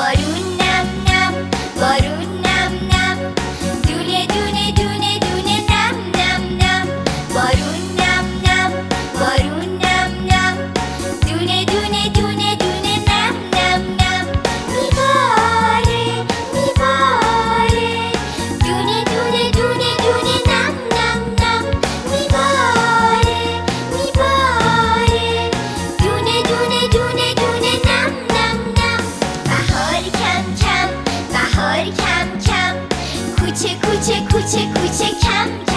Barulho kuçe kuçe kuçe kem